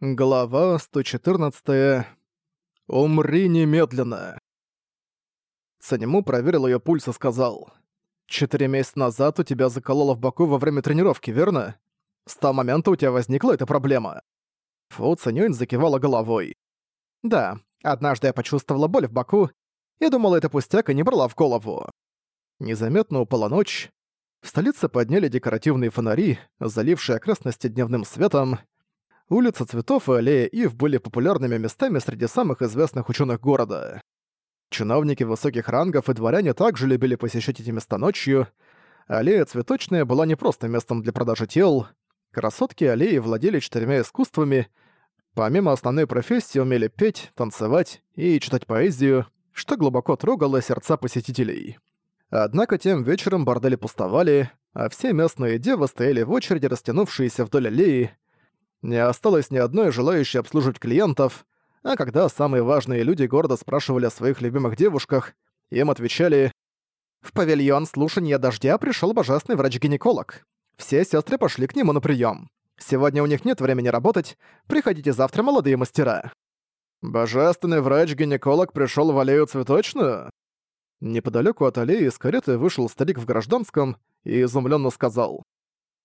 Глава 114. «Умри немедленно!» Санему проверил ее пульс и сказал. «Четыре месяца назад у тебя закололо в боку во время тренировки, верно? С того момента у тебя возникла эта проблема». Фу Цанюнь закивала головой. «Да, однажды я почувствовала боль в боку и думала, это пустяк, и не брала в голову». Незаметно упала ночь. В столице подняли декоративные фонари, залившие окрестности дневным светом, улица Цветов и аллея Ив были популярными местами среди самых известных ученых города. Чиновники высоких рангов и дворяне также любили посещать эти места ночью. Аллея Цветочная была не просто местом для продажи тел. Красотки аллеи владели четырьмя искусствами, помимо основной профессии умели петь, танцевать и читать поэзию, что глубоко трогало сердца посетителей. Однако тем вечером бордели пустовали, а все местные девы стояли в очереди, растянувшиеся вдоль аллеи, не осталось ни одной желающей обслуживать клиентов, а когда самые важные люди города спрашивали о своих любимых девушках, им отвечали «В павильон слушания дождя пришел божественный врач-гинеколог. Все сестры пошли к нему на прием. Сегодня у них нет времени работать, приходите завтра, молодые мастера». «Божественный врач-гинеколог пришел в аллею цветочную?» Неподалеку от аллеи из кареты вышел старик в гражданском и изумленно сказал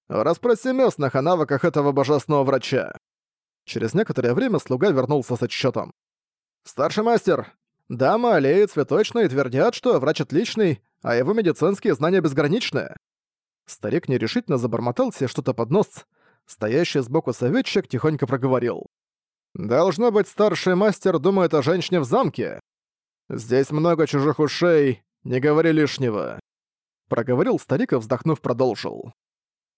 Расспроси местных о навыках этого божественного врача». Через некоторое время слуга вернулся с отчетом. «Старший мастер, дама аллеи цветочные твердят, что врач отличный, а его медицинские знания безграничны». Старик нерешительно забормотал себе что-то под нос. Стоящий сбоку советчик тихонько проговорил. «Должно быть, старший мастер думает о женщине в замке. Здесь много чужих ушей, не говори лишнего». Проговорил старик и, вздохнув, продолжил.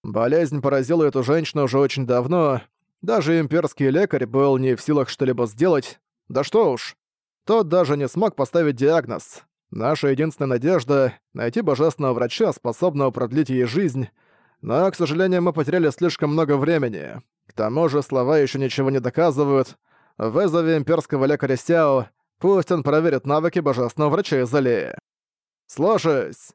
Болезнь поразила эту женщину уже очень давно. Даже имперский лекарь был не в силах что-либо сделать. Да что уж. Тот даже не смог поставить диагноз. Наша единственная надежда — найти божественного врача, способного продлить ей жизнь. Но, к сожалению, мы потеряли слишком много времени. К тому же слова еще ничего не доказывают. Вызови имперского лекаря Сяо, пусть он проверит навыки божественного врача из аллеи. Слушаюсь.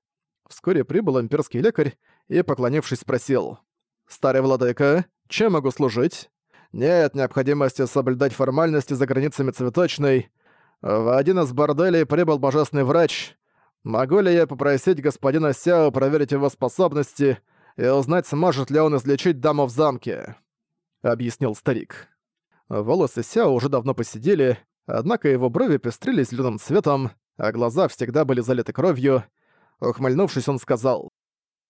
Вскоре прибыл имперский лекарь и, поклонившись, спросил. «Старый владыка, чем могу служить?» «Нет необходимости соблюдать формальности за границами цветочной. В один из борделей прибыл божественный врач. Могу ли я попросить господина Сяо проверить его способности и узнать, сможет ли он излечить даму в замке?» Объяснил старик. Волосы Сяо уже давно посидели, однако его брови пестрили зеленым цветом, а глаза всегда были залиты кровью. Ухмыльнувшись, он сказал.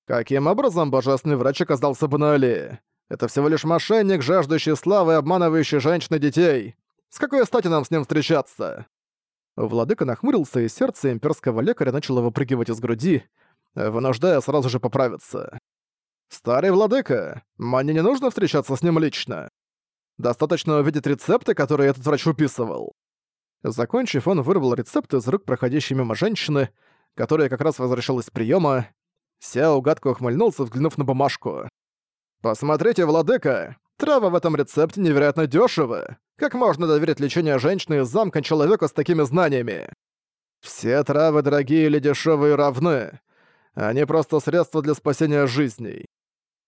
Каким образом божественный врач оказался бы на аллее? Это всего лишь мошенник, жаждущий славы и обманывающий женщин и детей. С какой стати нам с ним встречаться?» Владыка нахмурился, и сердце имперского лекаря начало выпрыгивать из груди, вынуждая сразу же поправиться. «Старый владыка, мне не нужно встречаться с ним лично. Достаточно увидеть рецепты, которые этот врач выписывал». Закончив, он вырвал рецепты из рук проходящей мимо женщины, которая как раз возвращалась с приема, Сяо гадко ухмыльнулся, взглянув на бумажку. «Посмотрите, владыка! Трава в этом рецепте невероятно дешево. Как можно доверить лечение женщины из замка человеку с такими знаниями? Все травы, дорогие или дешевые, равны. Они просто средства для спасения жизней.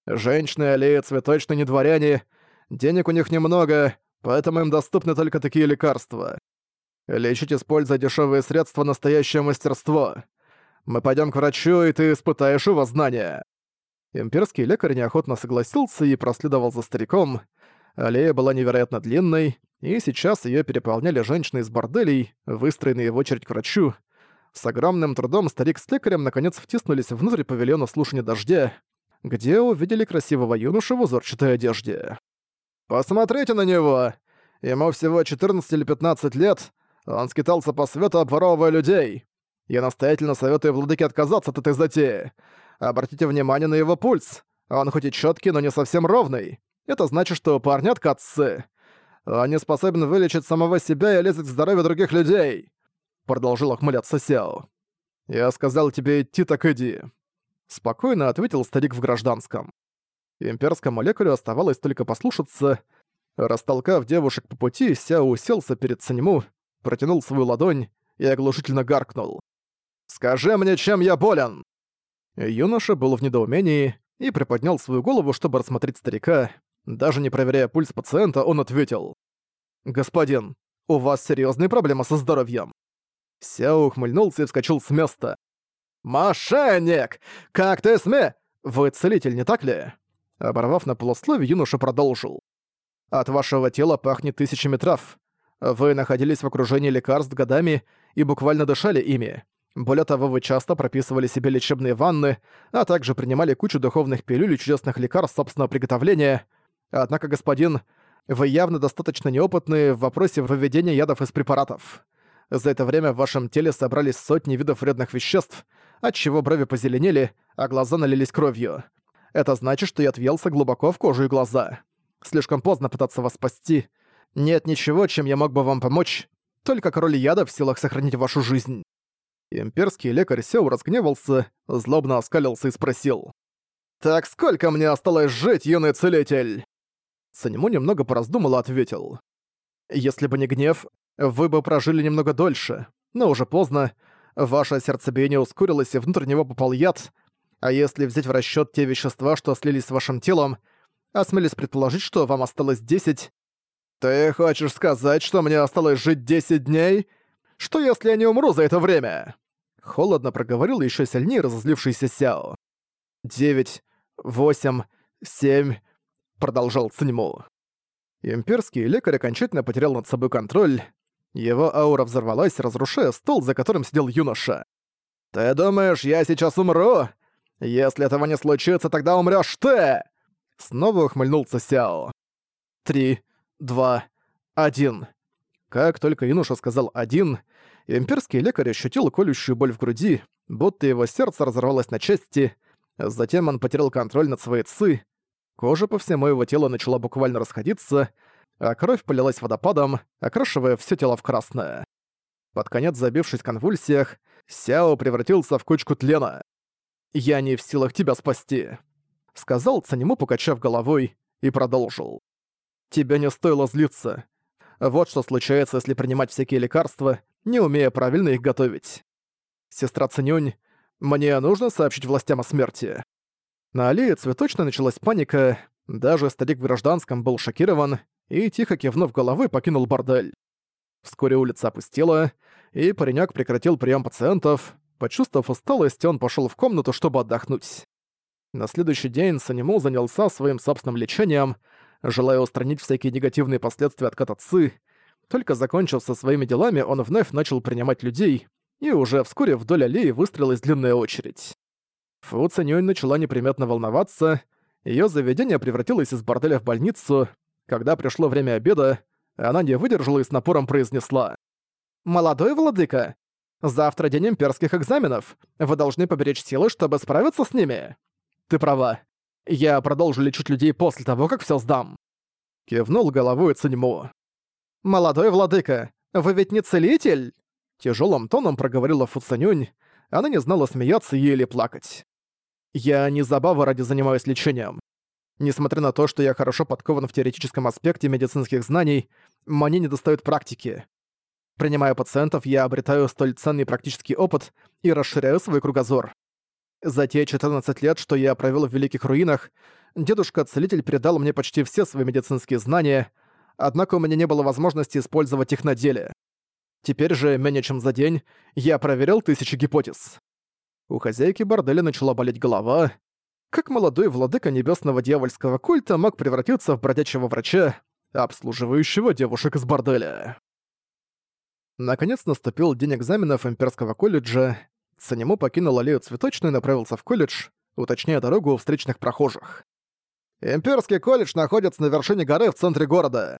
Женщины, аллеи, цветочные не дворяне. Денег у них немного, поэтому им доступны только такие лекарства. Лечить, используя дешевые средства, настоящее мастерство. Мы пойдем к врачу, и ты испытаешь его знания». Имперский лекарь неохотно согласился и проследовал за стариком. Аллея была невероятно длинной, и сейчас ее переполняли женщины из борделей, выстроенные в очередь к врачу. С огромным трудом старик с лекарем наконец втиснулись внутрь павильона слушания дождя, где увидели красивого юношу в узорчатой одежде. «Посмотрите на него! Ему всего 14 или 15 лет, он скитался по свету, обворовывая людей. Я настоятельно советую владыке отказаться от этой затеи. Обратите внимание на его пульс. Он хоть и чёткий, но не совсем ровный. Это значит, что парня откатцы. Он не способен вылечить самого себя и лезть в здоровье других людей. Продолжил охмыляться Сяо. Я сказал тебе идти, так иди. Спокойно ответил старик в гражданском. Имперскому лекарю оставалось только послушаться. Растолкав девушек по пути, Сяо уселся перед Санему, протянул свою ладонь и оглушительно гаркнул. Скажи мне, чем я болен!» Юноша был в недоумении и приподнял свою голову, чтобы рассмотреть старика, Даже не проверяя пульс пациента, он ответил. «Господин, у вас серьезные проблемы со здоровьем». Сяо ухмыльнулся и вскочил с места. «Мошенник! Как ты сме...» «Вы целитель, не так ли?» Оборвав на полусловие, юноша продолжил. «От вашего тела пахнет тысячами трав. Вы находились в окружении лекарств годами и буквально дышали ими. Более того, вы часто прописывали себе лечебные ванны, а также принимали кучу духовных пилюль и чудесных лекарств собственного приготовления. Однако, господин, вы явно достаточно неопытны в вопросе выведения ядов из препаратов. За это время в вашем теле собрались сотни видов вредных веществ, отчего брови позеленели, а глаза налились кровью. Это значит, что я въелся глубоко в кожу и глаза. Слишком поздно пытаться вас спасти. Нет ничего, чем я мог бы вам помочь. Только король яда в силах сохранить вашу жизнь». Имперский лекарь Сеу разгневался, злобно оскалился и спросил. «Так сколько мне осталось жить, юный целитель?» Санему немного пораздумал и ответил. «Если бы не гнев, вы бы прожили немного дольше, но уже поздно. Ваше сердцебиение ускорилось, и внутрь него попал яд. А если взять в расчет те вещества, что слились с вашим телом, осмелюсь предположить, что вам осталось 10. Ты хочешь сказать, что мне осталось жить 10 дней? Что если я не умру за это время? Холодно проговорил еще сильнее разозлившийся Сяо. Девять, восемь, семь, продолжал Циньму. Имперский лекарь окончательно потерял над собой контроль. Его аура взорвалась, разрушая стол, за которым сидел юноша. «Ты думаешь, я сейчас умру? Если этого не случится, тогда умрёшь ты!» Снова ухмыльнулся Сяо. «Три, два, один». Как только юноша сказал «один», имперский лекарь ощутил колющую боль в груди, будто его сердце разорвалось на части, затем он потерял контроль над своей ци, кожа по всему его телу начала буквально расходиться, а кровь полилась водопадом, окрашивая все тело в красное. Под конец забившись в конвульсиях, Сяо превратился в кучку тлена. «Я не в силах тебя спасти», — сказал Цанему, покачав головой, и продолжил. «Тебе не стоило злиться. Вот что случается, если принимать всякие лекарства, не умея правильно их готовить. Сестра Цинюнь, мне нужно сообщить властям о смерти». На аллее цветочной началась паника, даже старик в гражданском был шокирован и, тихо кивнув головой, покинул бордель. Вскоре улица опустела, и паренек прекратил прием пациентов. Почувствовав усталость, он пошел в комнату, чтобы отдохнуть. На следующий день Санему занялся своим собственным лечением, желая устранить всякие негативные последствия отката ЦИ. Только закончив со своими делами, он вновь начал принимать людей, и уже вскоре вдоль аллеи выстроилась длинная очередь. Фу Цинюнь начала неприметно волноваться, ее заведение превратилось из борделя в больницу. Когда пришло время обеда, она не выдержала и с напором произнесла. «Молодой владыка, завтра день имперских экзаменов. Вы должны поберечь силы, чтобы справиться с ними». «Ты права. Я продолжу лечить людей после того, как все сдам». Кивнул головой Циньму. «Молодой владыка, вы ведь не целитель?» Тяжелым тоном проговорила Фуцанюнь. Она не знала, смеяться ей или плакать. «Я не забава ради занимаюсь лечением. Несмотря на то, что я хорошо подкован в теоретическом аспекте медицинских знаний, мне недостает практики. Принимая пациентов, я обретаю столь ценный практический опыт и расширяю свой кругозор. За те 14 лет, что я провел в Великих Руинах, дедушка-целитель передал мне почти все свои медицинские знания, однако у меня не было возможности использовать их на деле. Теперь же, менее чем за день, я проверил тысячи гипотез. У хозяйки борделя начала болеть голова, как молодой владыка небесного дьявольского культа мог превратиться в бродячего врача, обслуживающего девушек из борделя? Наконец наступил день экзаменов имперского колледжа. Санему покинул аллею цветочную и направился в колледж, уточняя дорогу у встречных прохожих. «Имперский колледж находится на вершине горы в центре города».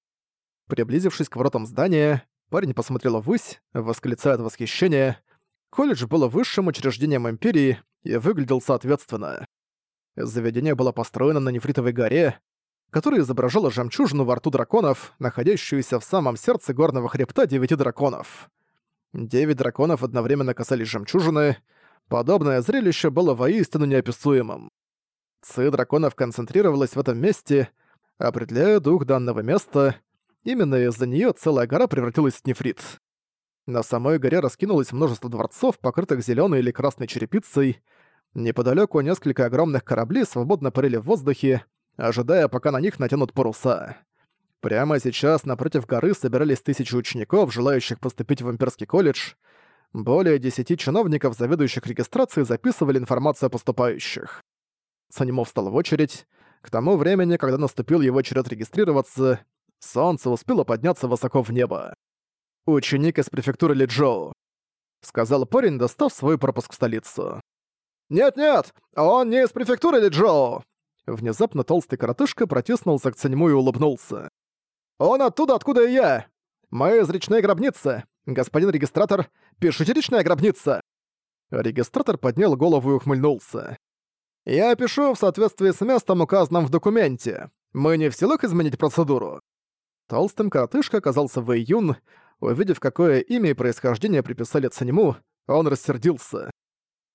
Приблизившись к воротам здания, парень посмотрел ввысь, восклицая от восхищения. Колледж был высшим учреждением Империи и выглядел соответственно. Заведение было построено на нефритовой горе, которая изображала жемчужину во рту драконов, находящуюся в самом сердце горного хребта девяти драконов. Девять драконов одновременно касались жемчужины. Подобное зрелище было воистину неописуемым. Ци драконов концентрировалась в этом месте, определяя дух данного места. Именно из-за нее целая гора превратилась в нефрит. На самой горе раскинулось множество дворцов, покрытых зеленой или красной черепицей, Неподалеку несколько огромных кораблей свободно парили в воздухе, ожидая, пока на них натянут паруса. Прямо сейчас напротив горы собирались тысячи учеников, желающих поступить в имперский колледж. Более десяти чиновников, заведующих регистрацией, записывали информацию о поступающих. Санимов встал в очередь. К тому времени, когда наступил его черед регистрироваться, солнце успело подняться высоко в небо. «Ученик из префектуры Лиджоу», — сказал парень, достав свой пропуск в столицу. «Нет-нет, он не из префектуры Лиджоу!» Внезапно толстый коротышка протиснулся к Циньму и улыбнулся. «Он оттуда, откуда и я! Мы из речной гробницы! Господин регистратор, пишите речная гробница!» Регистратор поднял голову и ухмыльнулся. «Я пишу в соответствии с местом, указанным в документе. Мы не в силах изменить процедуру». Толстым коротышка оказался в июн. Увидев, какое имя и происхождение приписали Цанему, он рассердился.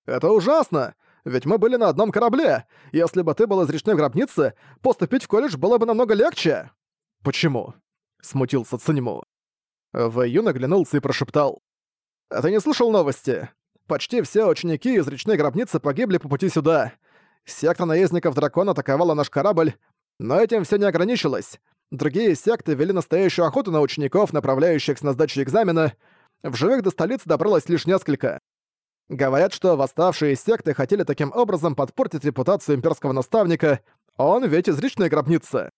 «Это ужасно! Ведь мы были на одном корабле! Если бы ты был из речной гробницы, поступить в колледж было бы намного легче!» «Почему?» — смутился Циньму. Вэйюн оглянулся и прошептал. «А ты не слышал новости? Почти все ученики из речной гробницы погибли по пути сюда. Секта наездников дракона атаковала наш корабль, но этим все не ограничилось. Другие секты вели настоящую охоту на учеников, направляющихся на сдачу экзамена. В живых до столицы добралось лишь несколько. Говорят, что восставшие секты хотели таким образом подпортить репутацию имперского наставника, он ведь из речной гробницы.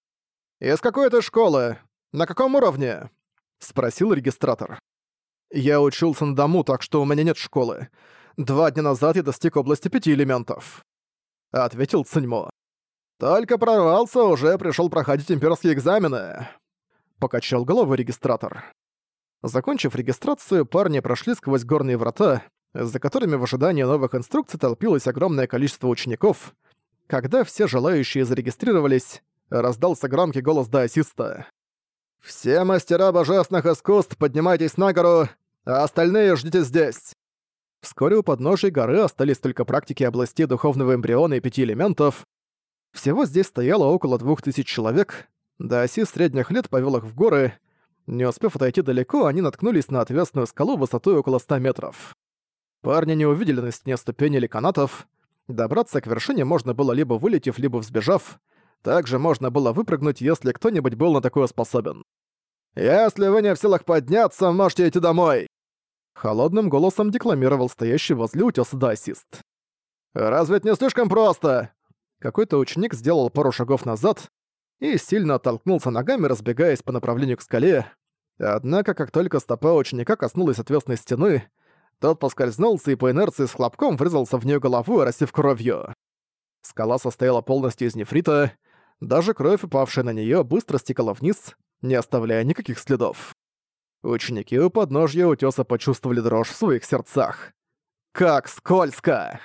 «Из какой это школы? На каком уровне?» — спросил регистратор. «Я учился на дому, так что у меня нет школы. Два дня назад я достиг области пяти элементов», — ответил Циньмо. «Только прорвался, уже пришел проходить имперские экзамены», — покачал головой регистратор. Закончив регистрацию, парни прошли сквозь горные врата, за которыми в ожидании новых инструкций толпилось огромное количество учеников. Когда все желающие зарегистрировались, раздался громкий голос даосиста. «Все мастера божественных искусств, поднимайтесь на гору, а остальные ждите здесь!» Вскоре у подножия горы остались только практики областей духовного эмбриона и пяти элементов. Всего здесь стояло около двух тысяч человек. Даоси средних лет повел их в горы. Не успев отойти далеко, они наткнулись на отвесную скалу высотой около ста метров. Парни не увидели на стене ступени или канатов. Добраться к вершине можно было либо вылетев, либо взбежав. Также можно было выпрыгнуть, если кто-нибудь был на такое способен. «Если вы не в силах подняться, можете идти домой!» Холодным голосом декламировал стоящий возле утёса даосист. «Разве это не слишком просто?» Какой-то ученик сделал пару шагов назад и сильно оттолкнулся ногами, разбегаясь по направлению к скале. Однако, как только стопа ученика коснулась отвесной стены, тот поскользнулся и по инерции с хлопком врезался в нее головой, растив кровью. Скала состояла полностью из нефрита, даже кровь, упавшая на нее, быстро стекала вниз, не оставляя никаких следов. Ученики у подножья утёса почувствовали дрожь в своих сердцах. «Как скользко!»